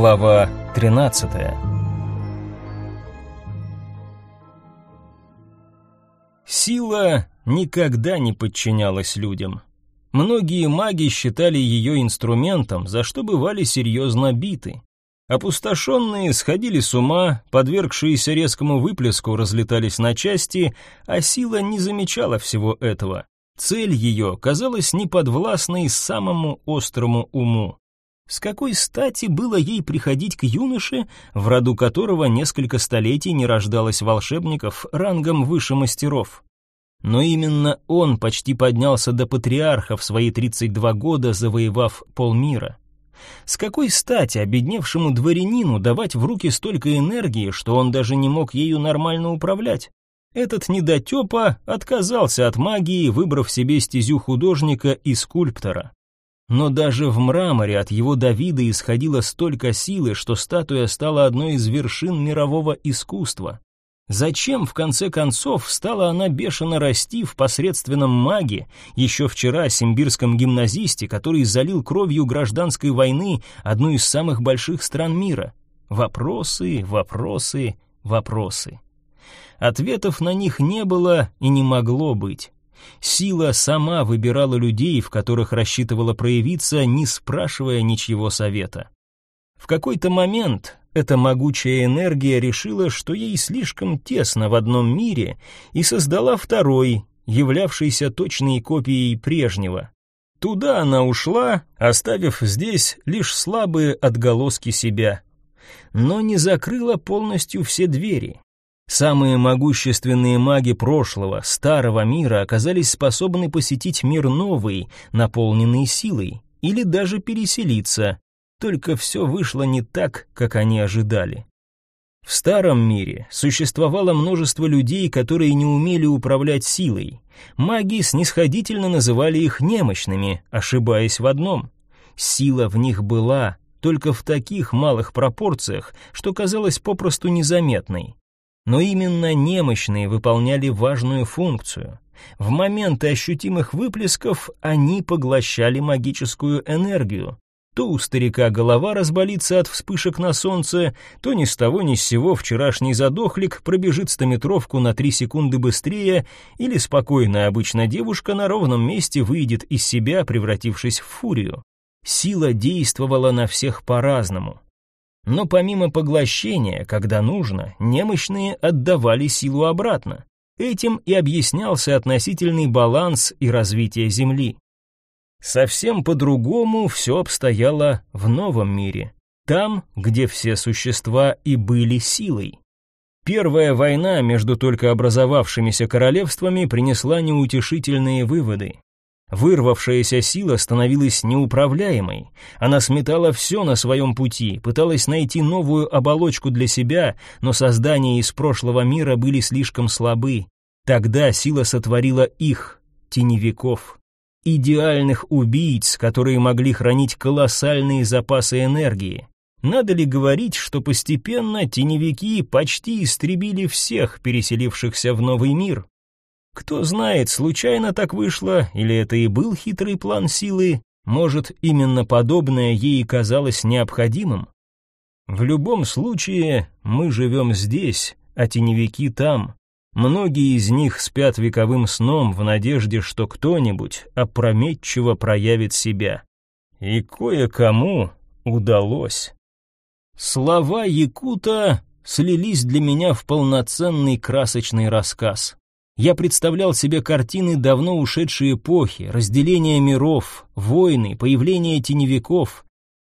Глава 13. Сила никогда не подчинялась людям. Многие маги считали ее инструментом, за что бывали серьезно биты. Опустошенные сходили с ума, подвергшиеся резкому выплеску разлетались на части, а сила не замечала всего этого. Цель ее казалась неподвластной самому острому уму. С какой стати было ей приходить к юноше, в роду которого несколько столетий не рождалось волшебников рангом выше мастеров? Но именно он почти поднялся до патриарха в свои 32 года, завоевав полмира. С какой стати обедневшему дворянину давать в руки столько энергии, что он даже не мог ею нормально управлять? Этот недотепа отказался от магии, выбрав себе стезю художника и скульптора. Но даже в мраморе от его Давида исходило столько силы, что статуя стала одной из вершин мирового искусства. Зачем, в конце концов, стала она бешено расти в посредственном маге, еще вчера симбирском гимназисте, который залил кровью гражданской войны одну из самых больших стран мира? Вопросы, вопросы, вопросы. Ответов на них не было и не могло быть. Сила сама выбирала людей, в которых рассчитывала проявиться, не спрашивая ничьего совета. В какой-то момент эта могучая энергия решила, что ей слишком тесно в одном мире, и создала второй, являвшийся точной копией прежнего. Туда она ушла, оставив здесь лишь слабые отголоски себя. Но не закрыла полностью все двери. Самые могущественные маги прошлого, старого мира оказались способны посетить мир новый, наполненный силой, или даже переселиться, только все вышло не так, как они ожидали. В старом мире существовало множество людей, которые не умели управлять силой. Маги снисходительно называли их немощными, ошибаясь в одном. Сила в них была, только в таких малых пропорциях, что казалось попросту незаметной. Но именно немощные выполняли важную функцию. В моменты ощутимых выплесков они поглощали магическую энергию, то у старика голова разболится от вспышек на солнце, то ни с того ни с сего вчерашний задохлик пробежит стометровку на три секунды быстрее, или спокойная обычная девушка на ровном месте выйдет из себя, превратившись в фурию. Сила действовала на всех по-разному. Но помимо поглощения, когда нужно, немощные отдавали силу обратно. Этим и объяснялся относительный баланс и развитие Земли. Совсем по-другому все обстояло в новом мире, там, где все существа и были силой. Первая война между только образовавшимися королевствами принесла неутешительные выводы. Вырвавшаяся сила становилась неуправляемой. Она сметала все на своем пути, пыталась найти новую оболочку для себя, но создания из прошлого мира были слишком слабы. Тогда сила сотворила их, теневиков идеальных убийц, которые могли хранить колоссальные запасы энергии. Надо ли говорить, что постепенно теневики почти истребили всех переселившихся в новый мир? Кто знает, случайно так вышло, или это и был хитрый план силы, может, именно подобное ей казалось необходимым? В любом случае, мы живем здесь, а теневики там. Многие из них спят вековым сном в надежде, что кто-нибудь опрометчиво проявит себя. И кое-кому удалось. Слова Якута слились для меня в полноценный красочный рассказ. Я представлял себе картины давно ушедшей эпохи, разделение миров, войны, появление теневиков.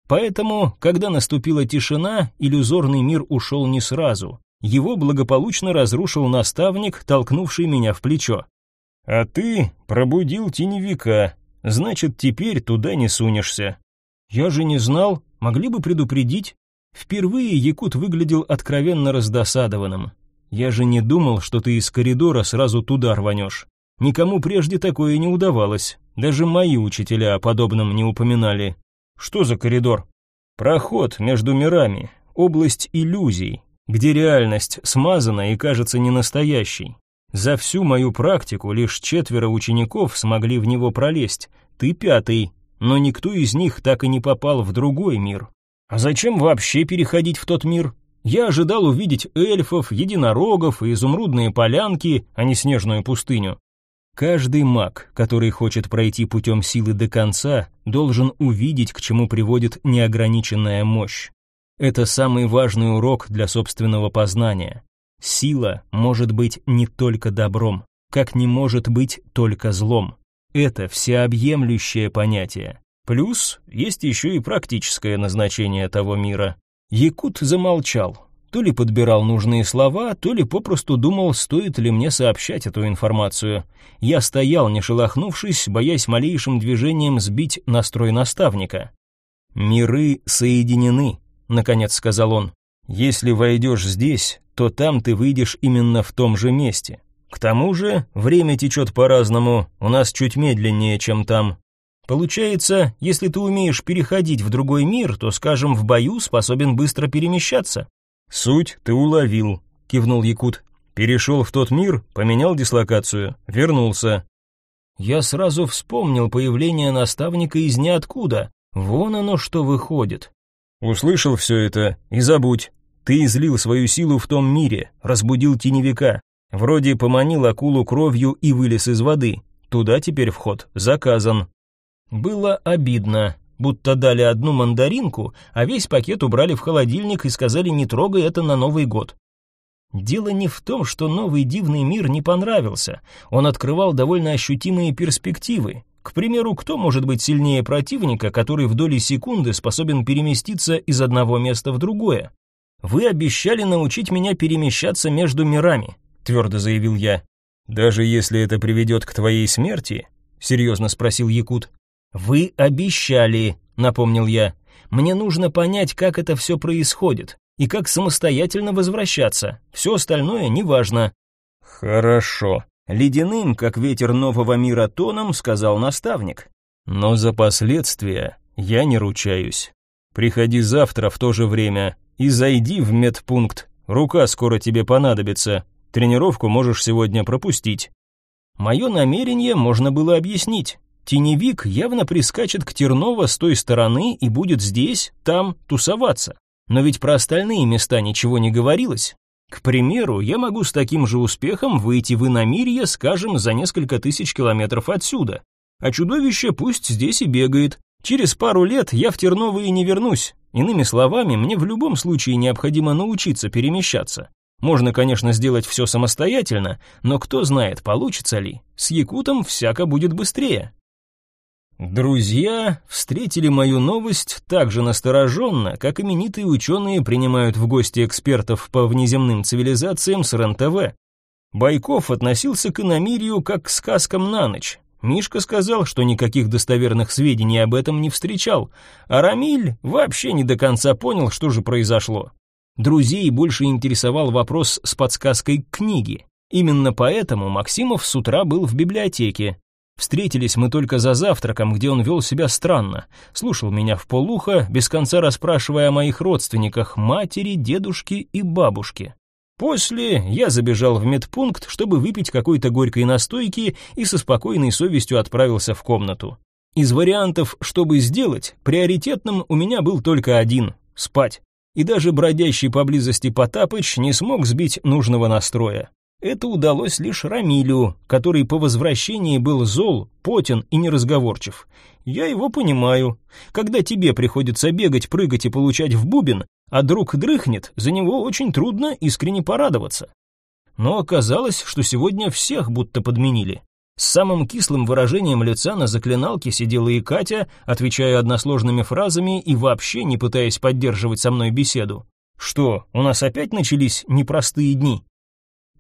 Поэтому, когда наступила тишина, иллюзорный мир ушел не сразу. Его благополучно разрушил наставник, толкнувший меня в плечо. «А ты пробудил теневика, значит, теперь туда не сунешься». «Я же не знал, могли бы предупредить». Впервые Якут выглядел откровенно раздосадованным. «Я же не думал, что ты из коридора сразу туда рванешь. Никому прежде такое не удавалось, даже мои учителя о подобном не упоминали». «Что за коридор?» «Проход между мирами, область иллюзий, где реальность смазана и кажется ненастоящей. За всю мою практику лишь четверо учеников смогли в него пролезть, ты пятый, но никто из них так и не попал в другой мир. А зачем вообще переходить в тот мир? Я ожидал увидеть эльфов, единорогов и изумрудные полянки, а не снежную пустыню. Каждый маг, который хочет пройти путем силы до конца, должен увидеть, к чему приводит неограниченная мощь. Это самый важный урок для собственного познания. Сила может быть не только добром, как не может быть только злом. Это всеобъемлющее понятие. Плюс есть еще и практическое назначение того мира. Якут замолчал, то ли подбирал нужные слова, то ли попросту думал, стоит ли мне сообщать эту информацию. Я стоял, не шелохнувшись, боясь малейшим движением сбить настрой наставника. «Миры соединены», — наконец сказал он. «Если войдешь здесь, то там ты выйдешь именно в том же месте. К тому же время течет по-разному, у нас чуть медленнее, чем там. Получается, если ты умеешь переходить в другой мир, то, скажем, в бою способен быстро перемещаться. Суть ты уловил, кивнул Якут. Перешел в тот мир, поменял дислокацию, вернулся. Я сразу вспомнил появление наставника из ниоткуда. Вон оно что выходит. Услышал все это и забудь. Ты излил свою силу в том мире, разбудил теневика. Вроде поманил акулу кровью и вылез из воды. Туда теперь вход заказан. Было обидно, будто дали одну мандаринку, а весь пакет убрали в холодильник и сказали не трогай это на Новый год. Дело не в том, что новый дивный мир не понравился. Он открывал довольно ощутимые перспективы. К примеру, кто может быть сильнее противника, который в доли секунды способен переместиться из одного места в другое? Вы обещали научить меня перемещаться между мирами, твердо заявил я. Даже если это приведет к твоей смерти? серьезно спросил Якут. «Вы обещали», — напомнил я. «Мне нужно понять, как это все происходит, и как самостоятельно возвращаться. Все остальное неважно». «Хорошо», — ледяным, как ветер нового мира тоном, сказал наставник. «Но за последствия я не ручаюсь. Приходи завтра в то же время и зайди в медпункт. Рука скоро тебе понадобится. Тренировку можешь сегодня пропустить». Мое намерение можно было объяснить. Теневик явно прискачет к Терново с той стороны и будет здесь, там тусоваться. Но ведь про остальные места ничего не говорилось. К примеру, я могу с таким же успехом выйти в иномирье, скажем, за несколько тысяч километров отсюда. А чудовище пусть здесь и бегает. Через пару лет я в Терново и не вернусь. Иными словами, мне в любом случае необходимо научиться перемещаться. Можно, конечно, сделать все самостоятельно, но кто знает, получится ли. С Якутом всяко будет быстрее. Друзья встретили мою новость так же настороженно, как именитые ученые принимают в гости экспертов по внеземным цивилизациям с РЕН-ТВ. Байков относился к иномирию как к сказкам на ночь. Мишка сказал, что никаких достоверных сведений об этом не встречал, а Рамиль вообще не до конца понял, что же произошло. Друзей больше интересовал вопрос с подсказкой книги. Именно поэтому Максимов с утра был в библиотеке, Встретились мы только за завтраком, где он вел себя странно. Слушал меня в полухо, без конца расспрашивая о моих родственниках, матери, дедушке и бабушке. После я забежал в медпункт, чтобы выпить какой-то горькой настойки и со спокойной совестью отправился в комнату. Из вариантов, чтобы сделать, приоритетным у меня был только один — спать. И даже бродящий поблизости Потапыч не смог сбить нужного настроя. Это удалось лишь Рамилю, который по возвращении был зол, потен и неразговорчив. Я его понимаю. Когда тебе приходится бегать, прыгать и получать в бубен, а друг дрыхнет, за него очень трудно искренне порадоваться. Но оказалось, что сегодня всех будто подменили. С самым кислым выражением лица на заклиналке сидела и Катя, отвечая односложными фразами и вообще не пытаясь поддерживать со мной беседу. Что, у нас опять начались непростые дни?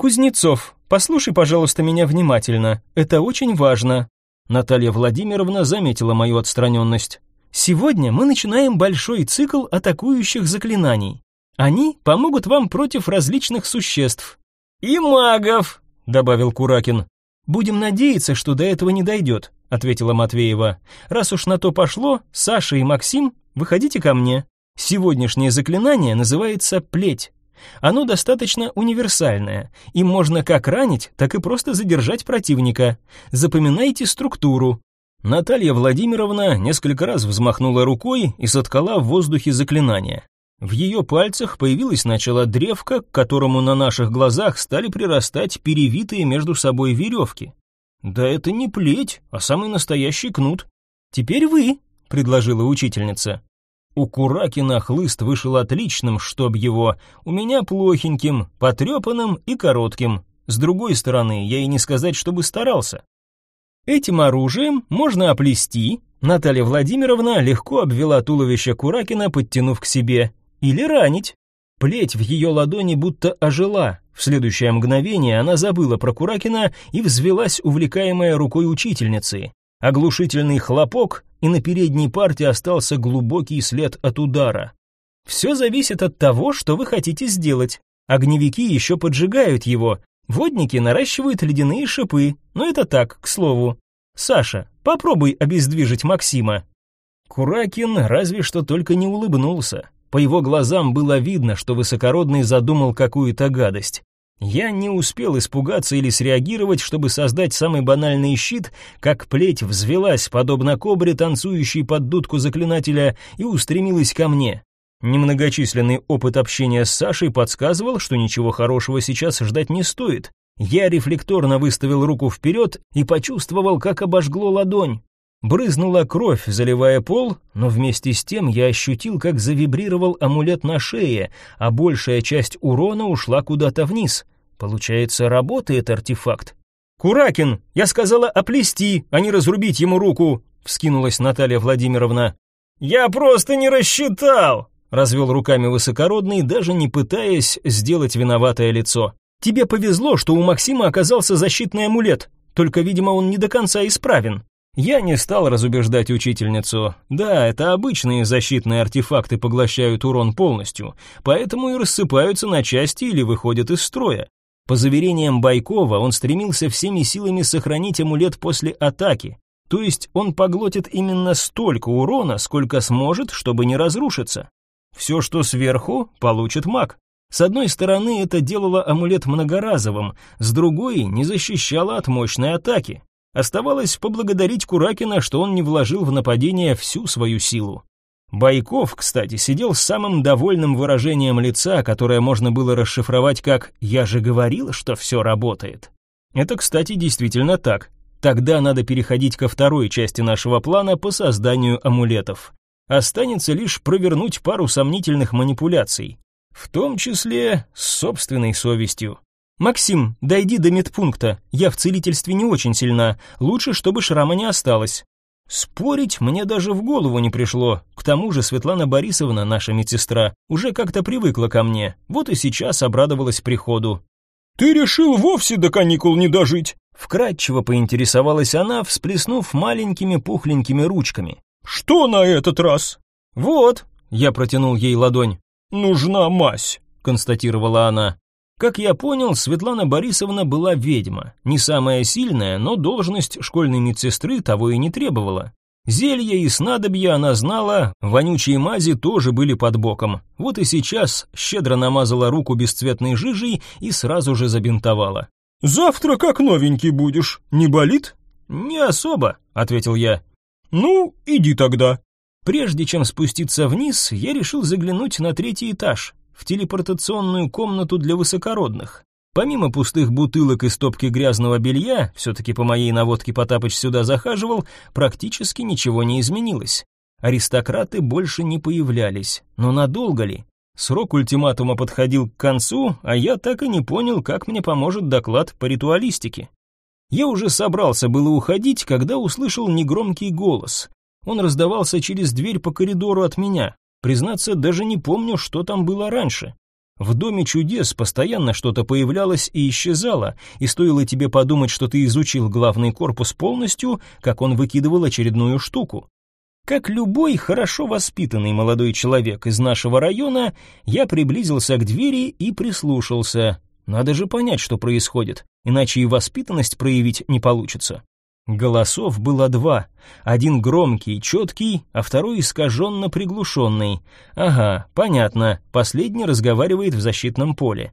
«Кузнецов, послушай, пожалуйста, меня внимательно. Это очень важно». Наталья Владимировна заметила мою отстраненность. «Сегодня мы начинаем большой цикл атакующих заклинаний. Они помогут вам против различных существ». «И магов», — добавил Куракин. «Будем надеяться, что до этого не дойдет», — ответила Матвеева. «Раз уж на то пошло, Саша и Максим, выходите ко мне. Сегодняшнее заклинание называется «Плеть». Оно достаточно универсальное. Им можно как ранить, так и просто задержать противника. Запоминайте структуру. Наталья Владимировна несколько раз взмахнула рукой и соткала в воздухе заклинание. В ее пальцах появилась сначала древко, к которому на наших глазах стали прирастать перевитые между собой веревки. Да это не плеть, а самый настоящий кнут. Теперь вы, предложила учительница. У Куракина хлыст вышел отличным, чтоб его, у меня плохеньким, потрепанным и коротким. С другой стороны, я и не сказать, чтобы старался. Этим оружием можно оплести, Наталья Владимировна легко обвела туловище Куракина, подтянув к себе, или ранить. Плеть в ее ладони будто ожила. В следующее мгновение она забыла про Куракина и взвелась, увлекаемая рукой учительницы. Оглушительный хлопок, и на передней парте остался глубокий след от удара. Все зависит от того, что вы хотите сделать. Огневики еще поджигают его, Водники наращивают ледяные шипы, но это так, к слову. Саша, попробуй обездвижить Максима. Куракин разве что только не улыбнулся. По его глазам было видно, что высокородный задумал какую-то гадость. Я не успел испугаться или среагировать, чтобы создать самый банальный щит, как плеть взвелась, подобно кобре, танцующей под дудку заклинателя, и устремилась ко мне. Немногочисленный опыт общения с Сашей подсказывал, что ничего хорошего сейчас ждать не стоит. Я рефлекторно выставил руку вперед и почувствовал, как обожгло ладонь. Брызнула кровь, заливая пол, но вместе с тем я ощутил, как завибрировал амулет на шее, а большая часть урона ушла куда-то вниз. Получается, работает артефакт. «Куракин, я сказала оплести, а не разрубить ему руку!» — вскинулась Наталья Владимировна. «Я просто не рассчитал!» развел руками высокородный, даже не пытаясь сделать виноватое лицо. Тебе повезло, что у Максима оказался защитный амулет, только, видимо, он не до конца исправен. Я не стал разубеждать учительницу. Да, это обычные защитные артефакты поглощают урон полностью, поэтому и рассыпаются на части или выходят из строя. По заверениям Байкова, он стремился всеми силами сохранить амулет после атаки, то есть он поглотит именно столько урона, сколько сможет, чтобы не разрушиться. Все, что сверху, получит маг. С одной стороны, это делало амулет многоразовым, с другой не защищало от мощной атаки. Оставалось поблагодарить Куракина, что он не вложил в нападение всю свою силу. Байков, кстати, сидел с самым довольным выражением лица, которое можно было расшифровать как «я же говорил, что все работает». Это, кстати, действительно так. Тогда надо переходить ко второй части нашего плана по созданию амулетов. Останется лишь провернуть пару сомнительных манипуляций, в том числе с собственной совестью. «Максим, дойди до медпункта, я в целительстве не очень сильна, лучше, чтобы шрама не осталось». Спорить мне даже в голову не пришло. К тому же Светлана Борисовна, наша медсестра, уже как-то привыкла ко мне, вот и сейчас обрадовалась приходу. «Ты решил вовсе до каникул не дожить?» Вкратчиво поинтересовалась она, всплеснув маленькими пухленькими ручками. «Что на этот раз?» «Вот», — я протянул ей ладонь. «Нужна мазь», — констатировала она. Как я понял, Светлана Борисовна была ведьма. Не самая сильная, но должность школьной медсестры того и не требовала. Зелья и снадобья она знала, вонючие мази тоже были под боком. Вот и сейчас щедро намазала руку бесцветной жижей и сразу же забинтовала. «Завтра как новенький будешь, не болит?» «Не особо», — ответил я. «Ну, иди тогда». Прежде чем спуститься вниз, я решил заглянуть на третий этаж, в телепортационную комнату для высокородных. Помимо пустых бутылок и стопки грязного белья, все-таки по моей наводке Потапыч сюда захаживал, практически ничего не изменилось. Аристократы больше не появлялись, но надолго ли? Срок ультиматума подходил к концу, а я так и не понял, как мне поможет доклад по ритуалистике. Я уже собрался было уходить, когда услышал негромкий голос. Он раздавался через дверь по коридору от меня. Признаться, даже не помню, что там было раньше. В доме чудес постоянно что-то появлялось и исчезало, и стоило тебе подумать, что ты изучил главный корпус полностью, как он выкидывал очередную штуку. Как любой хорошо воспитанный молодой человек из нашего района, я приблизился к двери и прислушался. Надо же понять, что происходит, иначе и воспитанность проявить не получится. Голосов было два. Один громкий, четкий, а второй искаженно приглушенный. Ага, понятно, последний разговаривает в защитном поле.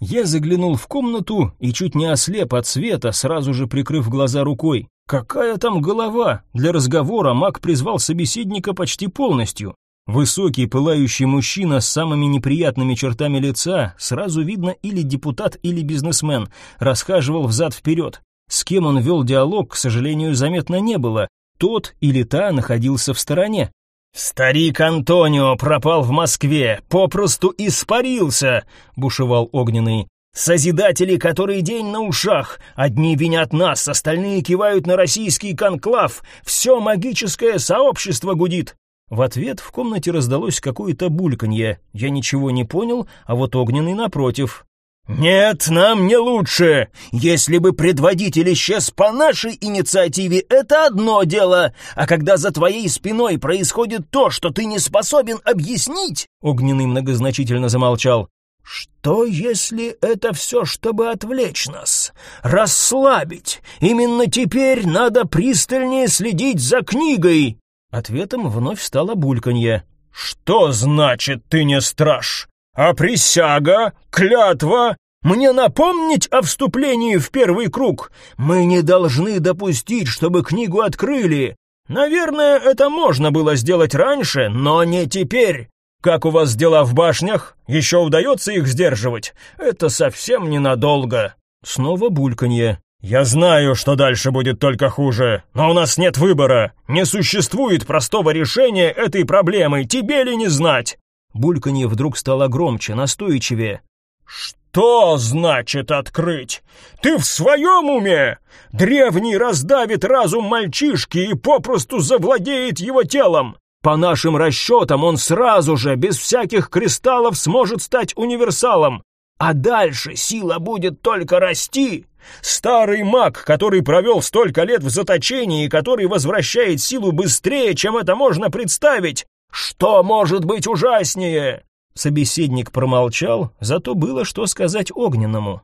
Я заглянул в комнату и чуть не ослеп от света, сразу же прикрыв глаза рукой. Какая там голова? Для разговора маг призвал собеседника почти полностью. Высокий, пылающий мужчина с самыми неприятными чертами лица, сразу видно или депутат, или бизнесмен, расхаживал взад-вперед. С кем он вел диалог, к сожалению, заметно не было. Тот или та находился в стороне. «Старик Антонио пропал в Москве, попросту испарился», — бушевал Огненный. «Созидатели, который день на ушах. Одни винят нас, остальные кивают на российский конклав. Все магическое сообщество гудит. В ответ в комнате раздалось какое-то бульканье. Я ничего не понял, а вот огненный напротив. «Нет, нам не лучше. Если бы предводитель исчез по нашей инициативе, это одно дело. А когда за твоей спиной происходит то, что ты не способен объяснить...» Огненный многозначительно замолчал. «Что, если это все, чтобы отвлечь нас? Расслабить? Именно теперь надо пристальнее следить за книгой!» Ответом вновь стало бульканье. «Что значит ты не страж? А присяга? Клятва? Мне напомнить о вступлении в первый круг? Мы не должны допустить, чтобы книгу открыли. Наверное, это можно было сделать раньше, но не теперь. Как у вас дела в башнях? Еще удается их сдерживать? Это совсем ненадолго». Снова бульканье. «Я знаю, что дальше будет только хуже, но у нас нет выбора. Не существует простого решения этой проблемы, тебе ли не знать?» Бульканье вдруг стало громче, настойчивее. «Что значит открыть? Ты в своем уме? Древний раздавит разум мальчишки и попросту завладеет его телом. По нашим расчетам он сразу же, без всяких кристаллов, сможет стать универсалом. А дальше сила будет только расти. Старый маг, который провел столько лет в заточении и который возвращает силу быстрее, чем это можно представить. Что может быть ужаснее? Собеседник промолчал, зато было что сказать огненному.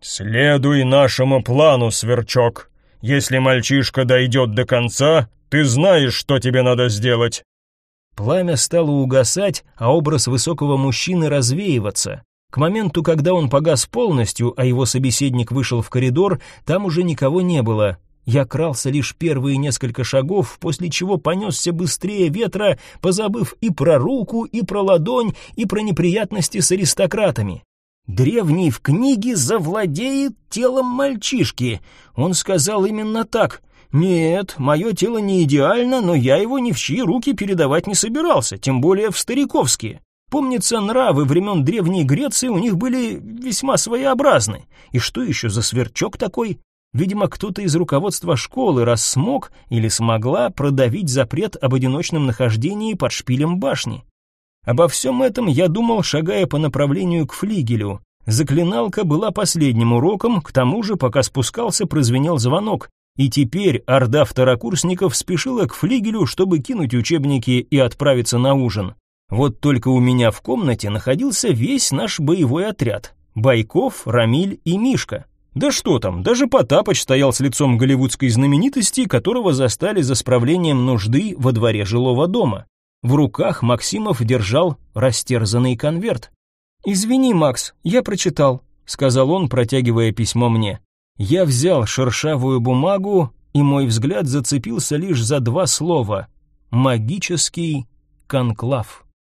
«Следуй нашему плану, сверчок. Если мальчишка дойдет до конца, ты знаешь, что тебе надо сделать». Пламя стало угасать, а образ высокого мужчины развеиваться. К моменту, когда он погас полностью, а его собеседник вышел в коридор, там уже никого не было. Я крался лишь первые несколько шагов, после чего понесся быстрее ветра, позабыв и про руку, и про ладонь, и про неприятности с аристократами. Древний в книге завладеет телом мальчишки. Он сказал именно так. Нет, мое тело не идеально, но я его ни в чьи руки передавать не собирался, тем более в стариковские. Помнится, нравы времен Древней Греции у них были весьма своеобразны. И что еще за сверчок такой? Видимо, кто-то из руководства школы раз смог или смогла продавить запрет об одиночном нахождении под шпилем башни. Обо всем этом я думал, шагая по направлению к флигелю. Заклиналка была последним уроком, к тому же, пока спускался, прозвенел звонок, и теперь орда второкурсников спешила к флигелю, чтобы кинуть учебники и отправиться на ужин. Вот только у меня в комнате находился весь наш боевой отряд. Байков, Рамиль и Мишка. Да что там, даже Потапыч стоял с лицом голливудской знаменитости, которого застали за справлением нужды во дворе жилого дома. В руках Максимов держал растерзанный конверт. «Извини, Макс, я прочитал», — сказал он, протягивая письмо мне. Я взял шершавую бумагу, и мой взгляд зацепился лишь за два слова «магический конклав».